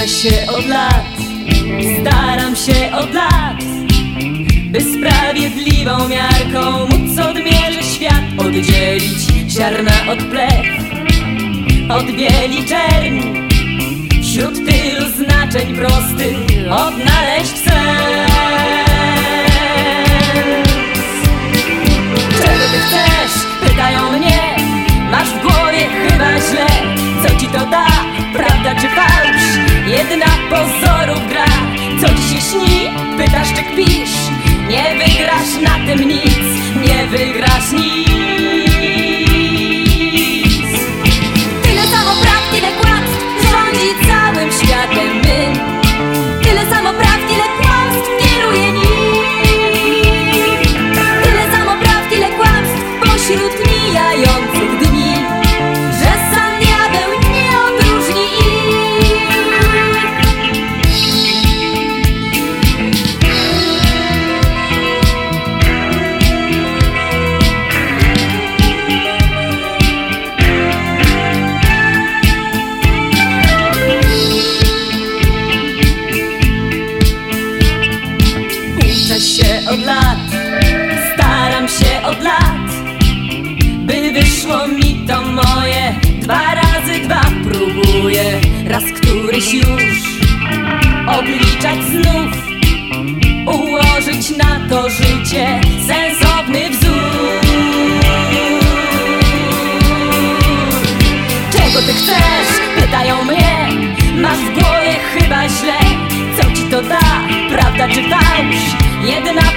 Uczę się od lat, staram się od lat By sprawiedliwą miarką móc odmierzyć świat Oddzielić ziarna od plew, od bieli czerni Wśród tylu znaczeń prostych odnaleźć sens Pytasz czy kpisz? Nie wygrasz na tym nic Nie wygrasz nic się od lat, staram się od lat By wyszło mi to moje Dwa razy dwa próbuję Raz któryś już Obliczać znów Ułożyć na to życie Sensowny wzór Czego ty chcesz? Pytają mnie Masz w głowie chyba źle Co ci to da? Prawda czy fałsz? Jedna